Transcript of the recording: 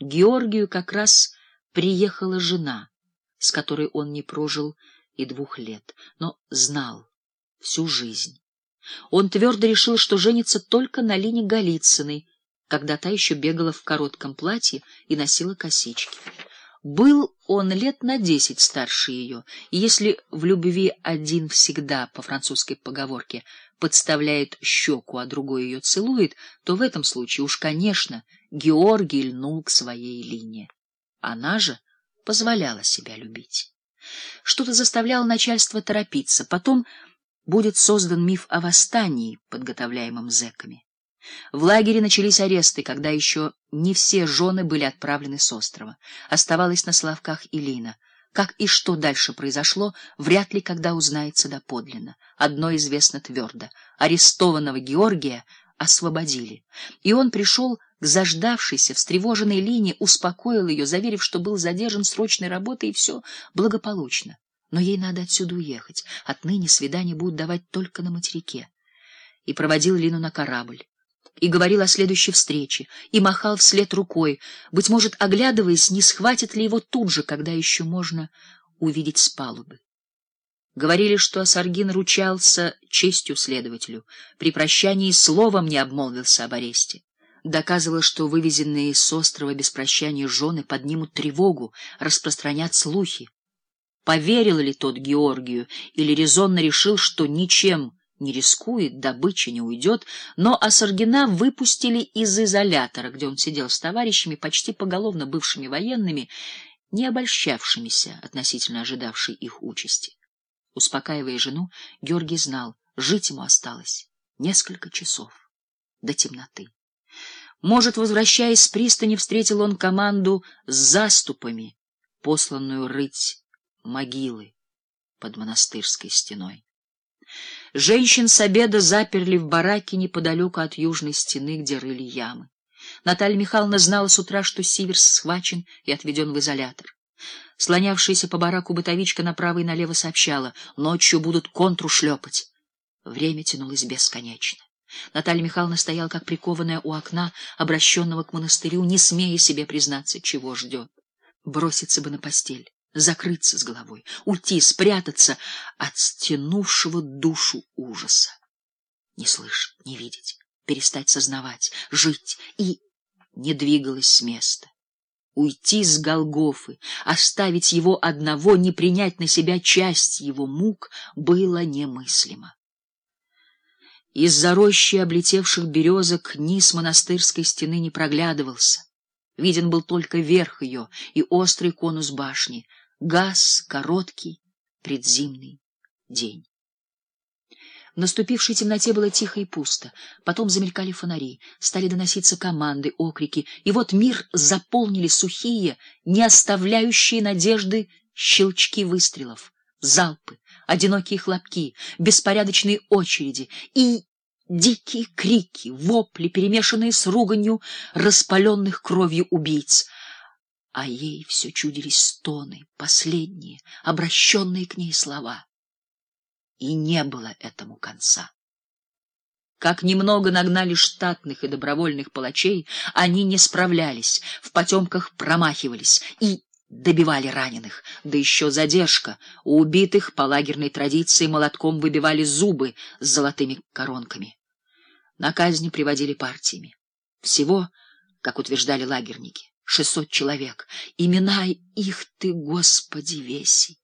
Георгию как раз приехала жена, с которой он не прожил и двух лет, но знал всю жизнь. Он твердо решил, что женится только на Лине Голицыной, когда та еще бегала в коротком платье и носила косички. Был он лет на десять старше ее, и если в любви один всегда, по французской поговорке, подставляет щеку, а другой ее целует, то в этом случае уж, конечно, Георгий льнул к своей линии. Она же позволяла себя любить. Что-то заставляло начальство торопиться. Потом будет создан миф о восстании, подготовляемом зэками. В лагере начались аресты, когда еще не все жены были отправлены с острова. Оставалась на Славках и Лина. Как и что дальше произошло, вряд ли когда узнается доподлинно. Одно известно твердо — арестованного Георгия освободили. И он пришел к заждавшейся, встревоженной Лине, успокоил ее, заверив, что был задержан срочной работой, и все благополучно. Но ей надо отсюда уехать. Отныне свидания будут давать только на материке. И проводил Лину на корабль и говорил о следующей встрече, и махал вслед рукой, быть может, оглядываясь, не схватит ли его тут же, когда еще можно увидеть с палубы. Говорили, что Асаргин ручался честью следователю, при прощании словом не обмолвился об аресте. Доказывал, что вывезенные с острова без прощания жены поднимут тревогу, распространят слухи. Поверил ли тот Георгию или резонно решил, что ничем не рискует, добыча не уйдет, но Асаргина выпустили из изолятора, где он сидел с товарищами, почти поголовно бывшими военными, не обольщавшимися относительно ожидавшей их участи. Успокаивая жену, Георгий знал, жить ему осталось несколько часов до темноты. Может, возвращаясь с пристани, встретил он команду с заступами, посланную рыть могилы под монастырской стеной. Женщин с обеда заперли в бараке неподалеку от южной стены, где рыли ямы. Наталья Михайловна знала с утра, что Сиверс схвачен и отведен в изолятор. Слонявшаяся по бараку бытовичка направо и налево сообщала, ночью будут контру шлепать. Время тянулось бесконечно. Наталья Михайловна стояла как прикованная у окна, обращенного к монастырю, не смея себе признаться, чего ждет. Броситься бы на постель закрыться с головой, уйти, спрятаться от стянувшего душу ужаса. Не слышать, не видеть, перестать сознавать, жить и не двигалась с места. Уйти с Голгофы, оставить его одного, не принять на себя часть его мук было немыслимо. Из-за рощи облетевших березок низ монастырской стены не проглядывался. Виден был только верх ее и острый конус башни — Газ короткий, предзимный день. В наступившей темноте было тихо и пусто. Потом замелькали фонари, стали доноситься команды, окрики, и вот мир заполнили сухие, не оставляющие надежды щелчки выстрелов, залпы, одинокие хлопки, беспорядочные очереди и дикие крики, вопли, перемешанные с руганью распаленных кровью убийц — а ей все чудились стоны, последние, обращенные к ней слова. И не было этому конца. Как немного нагнали штатных и добровольных палачей, они не справлялись, в потемках промахивались и добивали раненых, да еще задержка. У убитых по лагерной традиции молотком выбивали зубы с золотыми коронками. На казни приводили партиями. Всего, как утверждали лагерники, шестьсот человек. Имена их ты, Господи, веси.